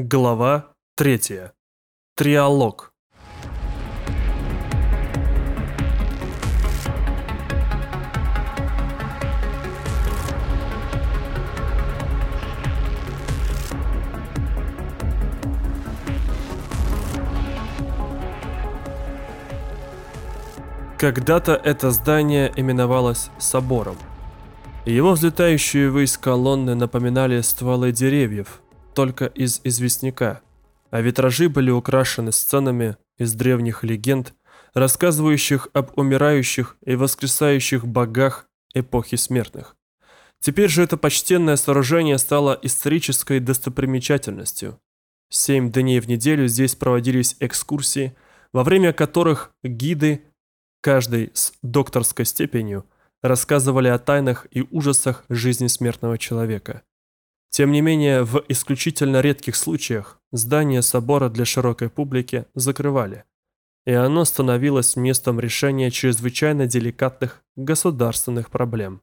Глава 3. Триалог. Когда-то это здание именовалось собором. Его взлетающие ввысь колонны напоминали стволы деревьев, только из известняка, а витражи были украшены сценами из древних легенд, рассказывающих об умирающих и воскресающих богах эпохи смертных. Теперь же это почтенное сооружение стало исторической достопримечательностью. Семь дней в неделю здесь проводились экскурсии, во время которых гиды, каждый с докторской степенью, рассказывали о тайнах и ужасах жизни смертного человека. Тем не менее, в исключительно редких случаях здание собора для широкой публики закрывали, и оно становилось местом решения чрезвычайно деликатных государственных проблем.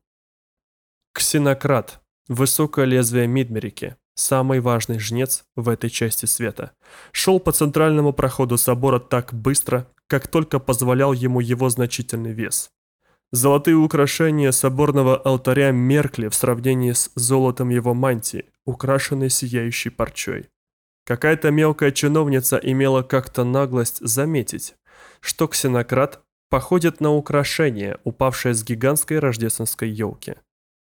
Ксенократ, высокое лезвие Мидмерики, самый важный жнец в этой части света, шел по центральному проходу собора так быстро, как только позволял ему его значительный вес. Золотые украшения соборного алтаря меркли в сравнении с золотом его мантии, украшенной сияющей парчой. Какая-то мелкая чиновница имела как-то наглость заметить, что ксенократ походит на украшение, упавшее с гигантской рождественской елки.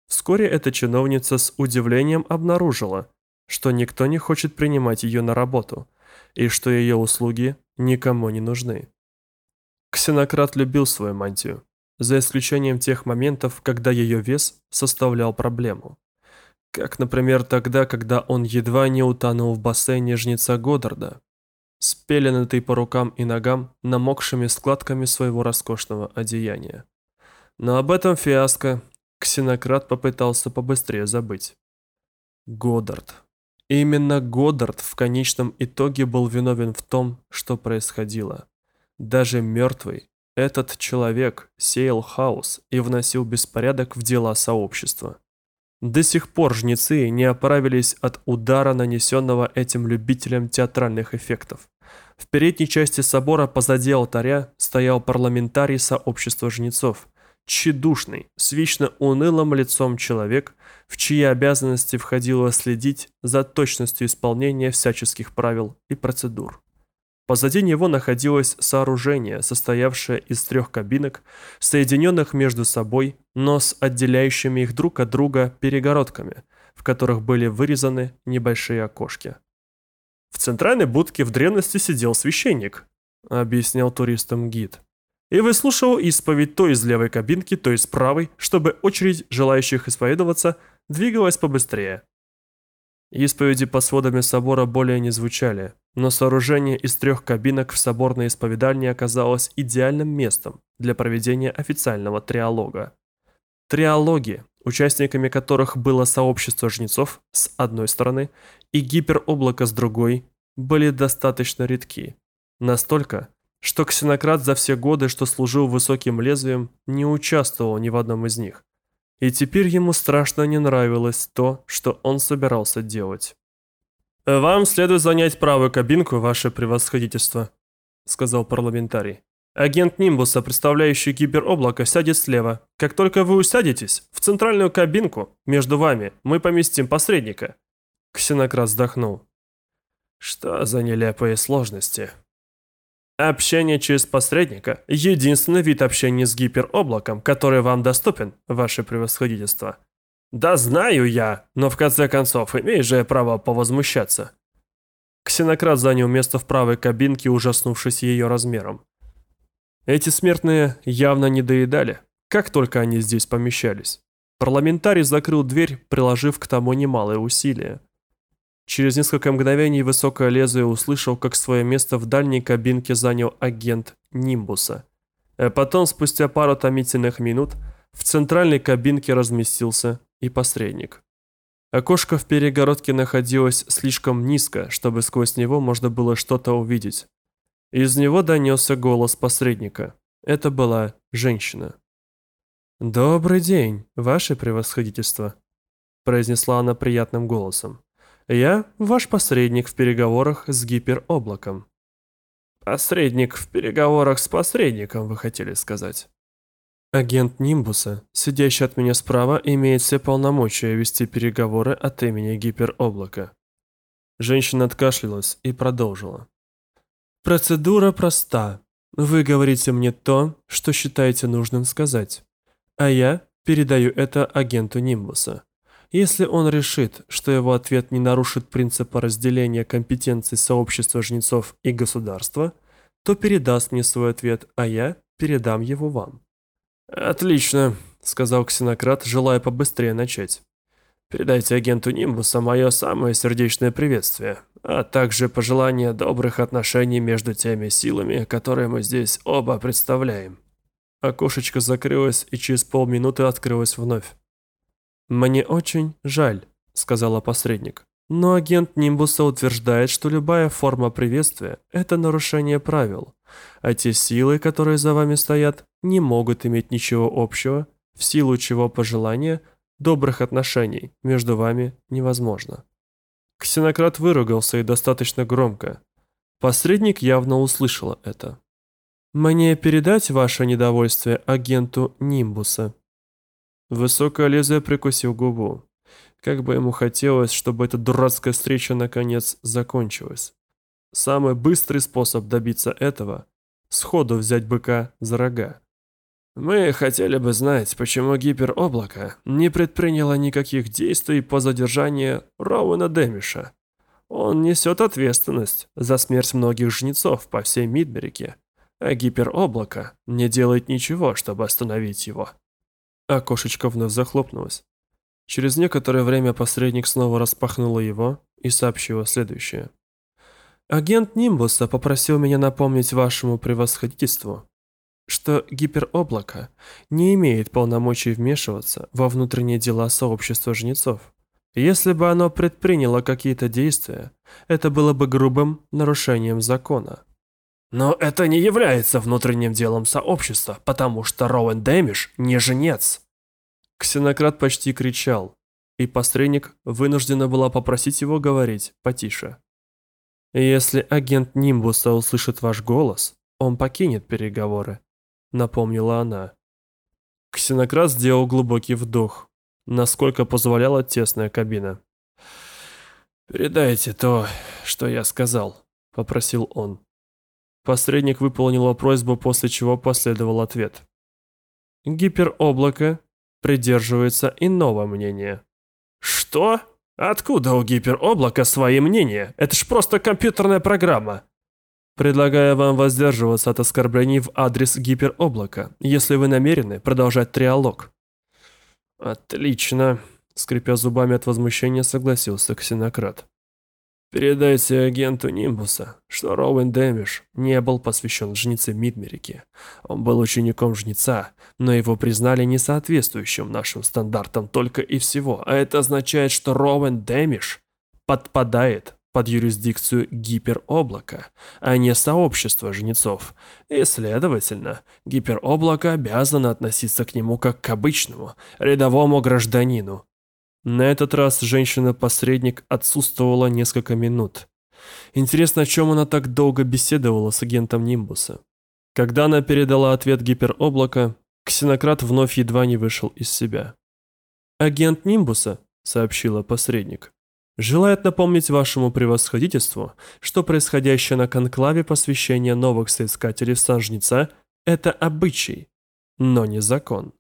Вскоре эта чиновница с удивлением обнаружила, что никто не хочет принимать ее на работу, и что ее услуги никому не нужны. Ксенократ любил свою мантию, за исключением тех моментов, когда ее вес составлял проблему. Как, например, тогда, когда он едва не утонул в бассейне жнеца Годдарда, спеленатый по рукам и ногам намокшими складками своего роскошного одеяния. Но об этом фиаско Ксенократ попытался побыстрее забыть. Годдард. Именно Годдард в конечном итоге был виновен в том, что происходило. Даже мертвый, этот человек сеял хаос и вносил беспорядок в дела сообщества. До сих пор жнецы не оправились от удара, нанесенного этим любителям театральных эффектов. В передней части собора позади алтаря стоял парламентарий сообщества жнецов, тщедушный, с вечно унылым лицом человек, в чьи обязанности входило следить за точностью исполнения всяческих правил и процедур. Позади него находилось сооружение, состоявшее из трех кабинок, соединенных между собой, но с отделяющими их друг от друга перегородками, в которых были вырезаны небольшие окошки. «В центральной будке в древности сидел священник», — объяснял туристам гид. «И выслушивал исповедь то из левой кабинки, то из правой, чтобы очередь желающих исповедоваться двигалась побыстрее. Исповеди по сводами собора более не звучали, но сооружение из трех кабинок в соборной исповедальне оказалось идеальным местом для проведения официального триалога. Триалоги, участниками которых было сообщество жнецов с одной стороны и гипероблако с другой, были достаточно редки. Настолько, что ксенократ за все годы, что служил высоким лезвием, не участвовал ни в одном из них. И теперь ему страшно не нравилось то, что он собирался делать. «Вам следует занять правую кабинку, ваше превосходительство», — сказал парламентарий. «Агент Нимбуса, представляющий гипероблако, сядет слева. Как только вы усядетесь, в центральную кабинку, между вами, мы поместим посредника». Ксенократ вздохнул. «Что за нелепые сложности?» Общение через посредника – единственный вид общения с гипероблаком, который вам доступен, ваше превосходительство. Да знаю я, но в конце концов имеешь же право повозмущаться. Ксенократ занял место в правой кабинке, ужаснувшись ее размером. Эти смертные явно не доедали, как только они здесь помещались. Парламентарий закрыл дверь, приложив к тому немалые усилия. Через несколько мгновений высокое лезвие услышал, как свое место в дальней кабинке занял агент Нимбуса. А потом, спустя пару томительных минут, в центральной кабинке разместился и посредник. Окошко в перегородке находилось слишком низко, чтобы сквозь него можно было что-то увидеть. Из него донесся голос посредника. Это была женщина. «Добрый день, ваше превосходительство», произнесла она приятным голосом. Я ваш посредник в переговорах с гипероблаком. Посредник в переговорах с посредником, вы хотели сказать. Агент Нимбуса, сидящий от меня справа, имеет все полномочия вести переговоры от имени гипероблака. Женщина откашлялась и продолжила. Процедура проста. Вы говорите мне то, что считаете нужным сказать, а я передаю это агенту Нимбуса. Если он решит, что его ответ не нарушит принципа разделения компетенций сообщества жнецов и государства, то передаст мне свой ответ, а я передам его вам. «Отлично», — сказал ксенократ, желая побыстрее начать. «Передайте агенту Нимбуса мое самое сердечное приветствие, а также пожелание добрых отношений между теми силами, которые мы здесь оба представляем». Окошечко закрылось и через полминуты открылось вновь. «Мне очень жаль», — сказала посредник. «Но агент Нимбуса утверждает, что любая форма приветствия — это нарушение правил, а те силы, которые за вами стоят, не могут иметь ничего общего, в силу чего пожелание добрых отношений между вами невозможно». Ксенократ выругался и достаточно громко. Посредник явно услышала это. «Мне передать ваше недовольствие агенту Нимбуса?» Высокое лезвие прикусил губу. Как бы ему хотелось, чтобы эта дурацкая встреча наконец закончилась. Самый быстрый способ добиться этого – сходу взять быка за рога. Мы хотели бы знать, почему гипероблако не предприняло никаких действий по задержанию Роуэна Демиша. Он несет ответственность за смерть многих жнецов по всей Мидберике, а гипероблако не делает ничего, чтобы остановить его. Окошечко вновь захлопнулось. Через некоторое время посредник снова распахнула его и сообщила следующее. «Агент Нимбуса попросил меня напомнить вашему превосходительству, что гипероблако не имеет полномочий вмешиваться во внутренние дела сообщества жнецов. Если бы оно предприняло какие-то действия, это было бы грубым нарушением закона. Но это не является внутренним делом сообщества, потому что Роуэн Дэмиш не женец. Ксенократ почти кричал, и посредник вынуждена была попросить его говорить потише. «Если агент Нимбуса услышит ваш голос, он покинет переговоры», — напомнила она. Ксенократ сделал глубокий вдох, насколько позволяла тесная кабина. «Передайте то, что я сказал», — попросил он. Посредник выполнила просьбу, после чего последовал ответ. Гипероблако придерживается иного мнения. Что? Откуда у гипероблака свои мнения? Это ж просто компьютерная программа. Предлагаю вам воздерживаться от оскорблений в адрес гипероблака, если вы намерены продолжать триалог. Отлично, скрипя зубами от возмущения, согласился ксенократ. Передайте агенту Нимбуса, что Роуэн Дэмиш не был посвящен жнице Мидмерике. Он был учеником жнеца, но его признали несоответствующим нашим стандартам только и всего, а это означает, что Роуэн Дэмиш подпадает под юрисдикцию гипероблака, а не сообщество жнецов. И, следовательно, гипероблако обязано относиться к нему как к обычному, рядовому гражданину, на этот раз женщина-посредник отсутствовала несколько минут. Интересно, о чем она так долго беседовала с агентом Нимбуса. Когда она передала ответ гипероблака, ксенократ вновь едва не вышел из себя. «Агент Нимбуса», — сообщила посредник, — «желает напомнить вашему превосходительству, что происходящее на конклаве посвящения новых соискателей в Сан-Жнеца — это обычай, но не закон».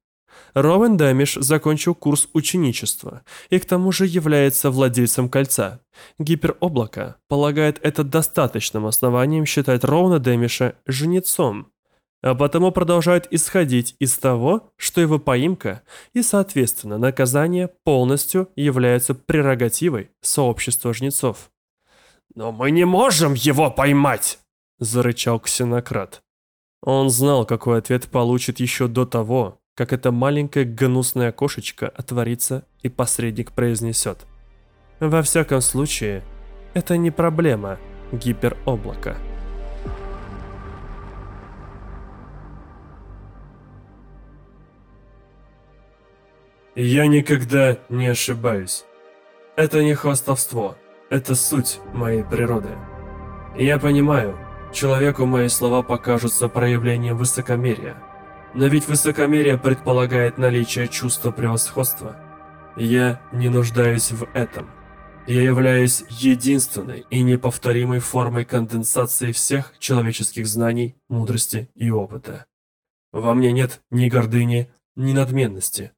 Роуэн Дэмиш закончил курс ученичества и к тому же является владельцем кольца. Гипероблако полагает это достаточным основанием считать Роуна Дэмиша женицом, а потому продолжает исходить из того, что его поимка и, соответственно, наказание полностью являются прерогативой сообщества жнецов. «Но мы не можем его поймать!» – зарычал ксенократ. Он знал, какой ответ получит еще до того, как это маленькое гнусное окошечко отворится и посредник произнесет. Во всяком случае, это не проблема гипероблака. Я никогда не ошибаюсь. Это не хвастовство. Это суть моей природы. Я понимаю, человеку мои слова покажутся проявлением высокомерия. Но ведь высокомерие предполагает наличие чувства превосходства. Я не нуждаюсь в этом. Я являюсь единственной и неповторимой формой конденсации всех человеческих знаний, мудрости и опыта. Во мне нет ни гордыни, ни надменности.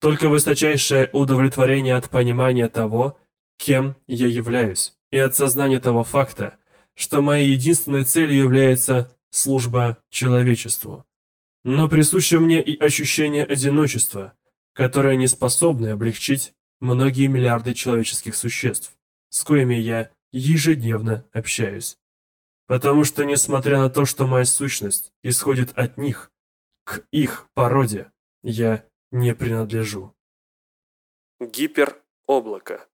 Только высочайшее удовлетворение от понимания того, кем я являюсь, и от сознания того факта, что моей единственной целью является служба человечеству. Но присуще мне и ощущение одиночества, которое не способно облегчить многие миллиарды человеческих существ, с коими я ежедневно общаюсь. Потому что, несмотря на то, что моя сущность исходит от них, к их породе я не принадлежу. Гипероблако